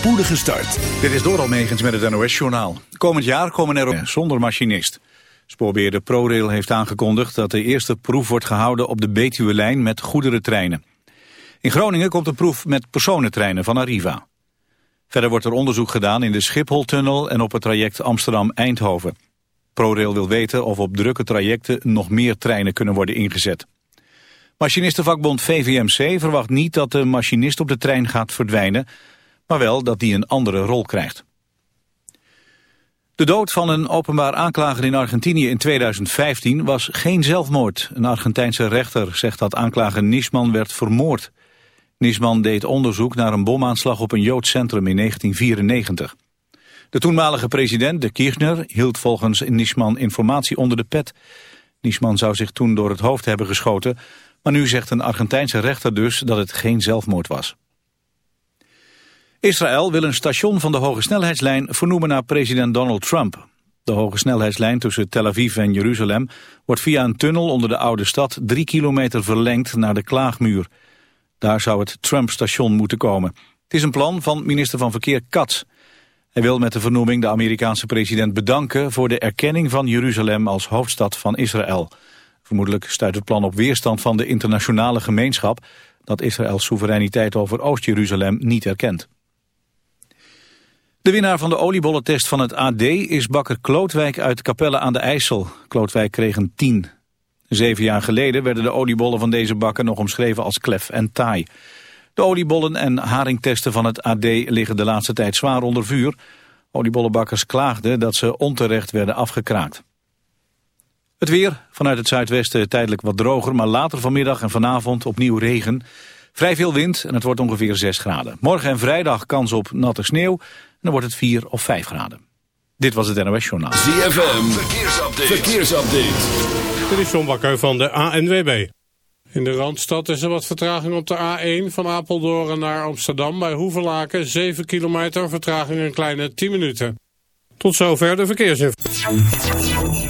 spoedige start. Dit is Doral Megens met het NOS-journaal. Komend jaar komen er op zonder machinist. Spoorbeheerder ProRail heeft aangekondigd dat de eerste proef wordt gehouden op de Betuwe-lijn met goederentreinen. In Groningen komt een proef met personentreinen van Arriva. Verder wordt er onderzoek gedaan in de Schipholtunnel en op het traject Amsterdam-Eindhoven. ProRail wil weten of op drukke trajecten nog meer treinen kunnen worden ingezet. Machinistenvakbond VVMC verwacht niet dat de machinist op de trein gaat verdwijnen, maar wel dat die een andere rol krijgt. De dood van een openbaar aanklager in Argentinië in 2015 was geen zelfmoord. Een Argentijnse rechter zegt dat aanklager Nisman werd vermoord. Nisman deed onderzoek naar een bomaanslag op een Joods centrum in 1994. De toenmalige president, de Kirchner, hield volgens Nisman informatie onder de pet. Nisman zou zich toen door het hoofd hebben geschoten, maar nu zegt een Argentijnse rechter dus dat het geen zelfmoord was. Israël wil een station van de hogesnelheidslijn vernoemen naar president Donald Trump. De hogesnelheidslijn tussen Tel Aviv en Jeruzalem wordt via een tunnel onder de oude stad drie kilometer verlengd naar de Klaagmuur. Daar zou het Trump-station moeten komen. Het is een plan van minister van Verkeer Katz. Hij wil met de vernoeming de Amerikaanse president bedanken voor de erkenning van Jeruzalem als hoofdstad van Israël. Vermoedelijk stuit het plan op weerstand van de internationale gemeenschap dat Israëls soevereiniteit over Oost-Jeruzalem niet erkent. De winnaar van de oliebollentest van het AD is bakker Klootwijk uit Capelle aan de IJssel. Klootwijk kreeg een 10. Zeven jaar geleden werden de oliebollen van deze bakker nog omschreven als klef en taai. De oliebollen en haringtesten van het AD liggen de laatste tijd zwaar onder vuur. Oliebollenbakkers klaagden dat ze onterecht werden afgekraakt. Het weer, vanuit het zuidwesten tijdelijk wat droger, maar later vanmiddag en vanavond opnieuw regen. Vrij veel wind en het wordt ongeveer 6 graden. Morgen en vrijdag kans op natte sneeuw dan wordt het 4 of 5 graden. Dit was het NOS Journaal. ZFM, verkeersupdate. verkeersupdate. Dit is John Bakker van de ANWB. In de Randstad is er wat vertraging op de A1 van Apeldoorn naar Amsterdam bij Hoevelaken. 7 kilometer, vertraging een kleine 10 minuten. Tot zover de verkeersinformatie.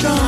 strong.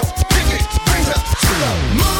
Bring it, bring her to the moon.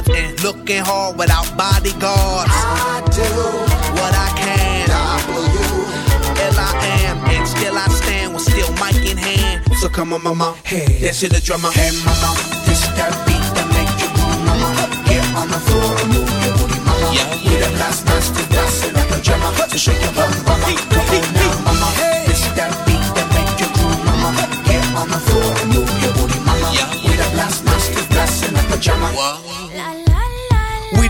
and looking hard without bodyguards. I do what I can. W L I am, and still I stand with still mic in hand. So come on, mama, hey, this is the drummer. Hey, mama, this that beat that make you move, mama. Get on the floor and move your booty, mama. We the last master dancing like a drummer. So shake your bum, mama. Come on now, mama. This that beat that make you groove, mama. Get on the floor and move your booty, mama. We the last master dancing like a drummer. We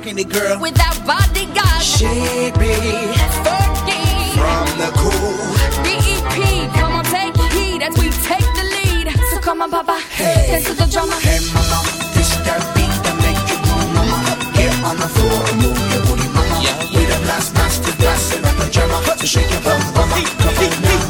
rocking it, girl? Without bodyguards. She be Fergie. from the cool. BEP, come on, take heed as we take the lead. So come on, Papa, dance to the drummer. Hey, mama, this that beat that make you move, mama. Get on the floor and move your booty, mama. We the blast master, blasting up the drummer. So shake your bum, mama. Come on now,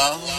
that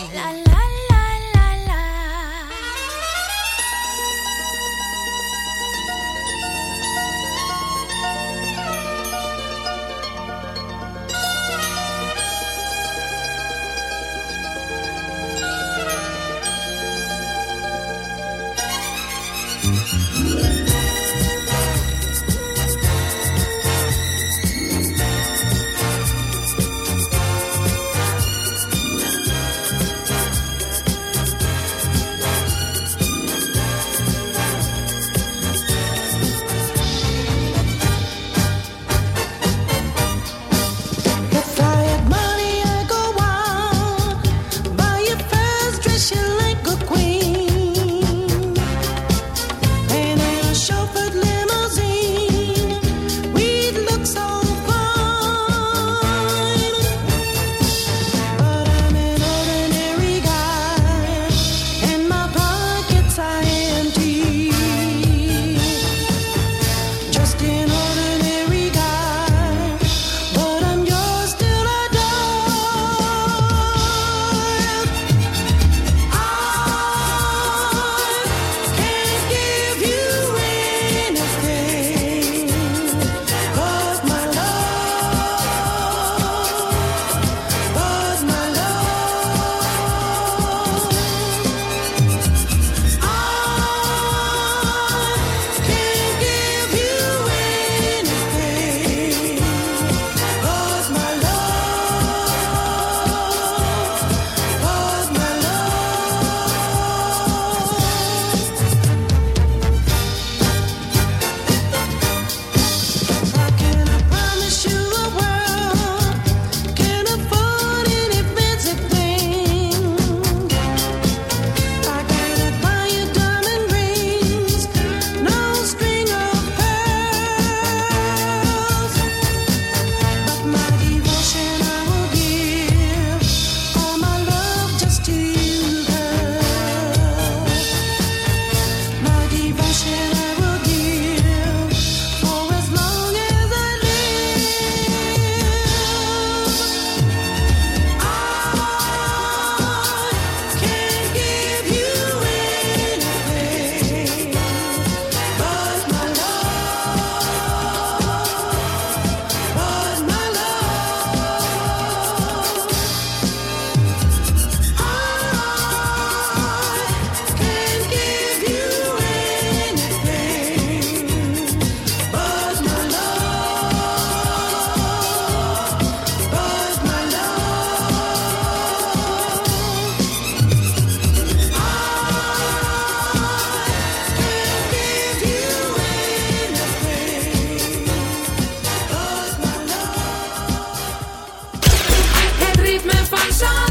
Nation.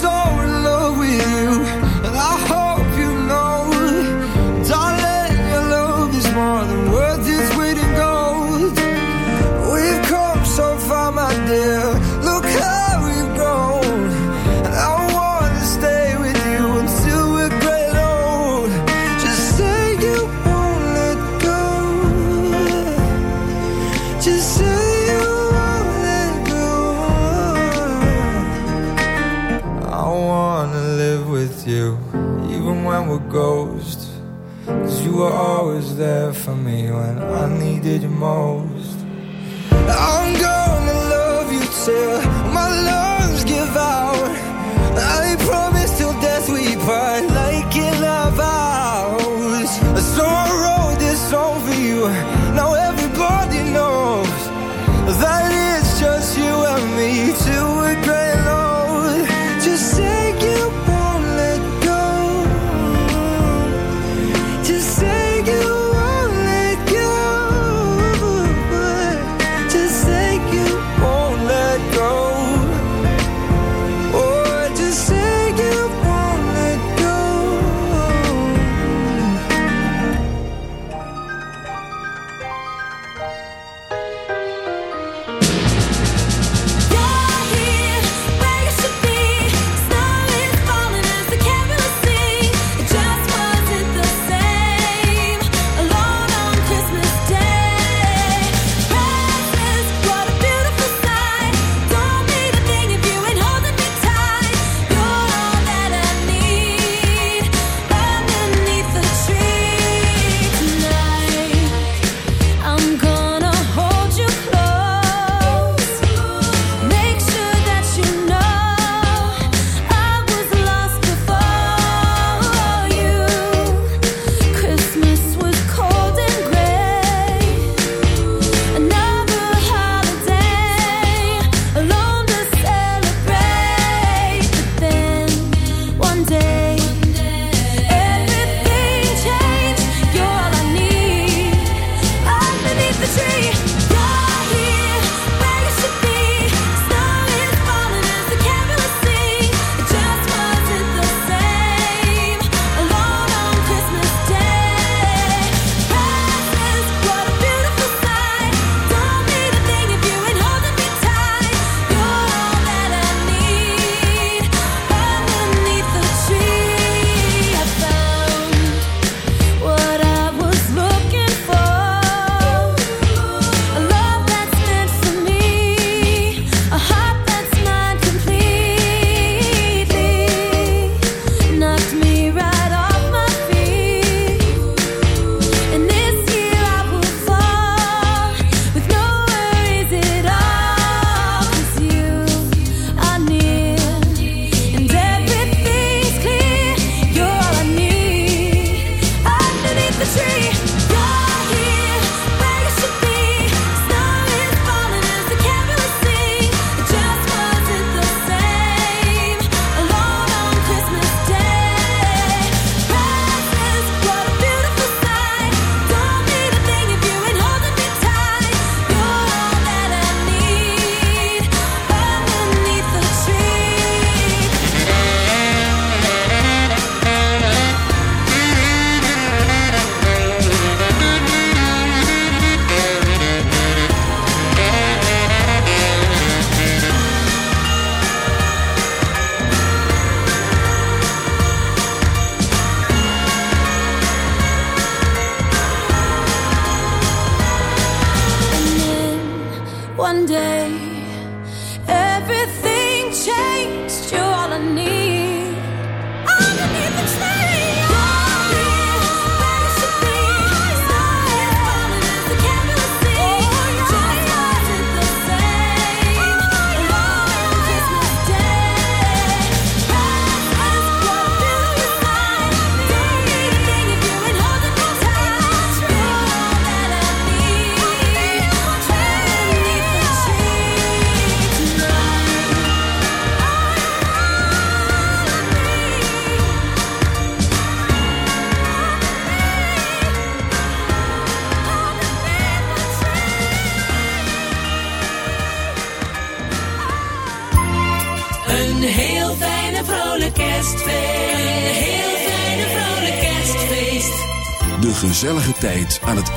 were always there for me when I needed you most. I'm gonna love you till my lungs give out. I promise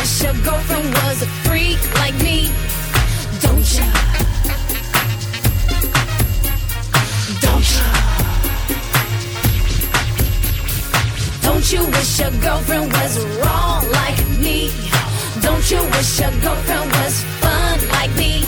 wish your girlfriend was a freak like me, don't ya? Don't ya? Don't you wish your girlfriend was wrong like me? Don't you wish your girlfriend was fun like me?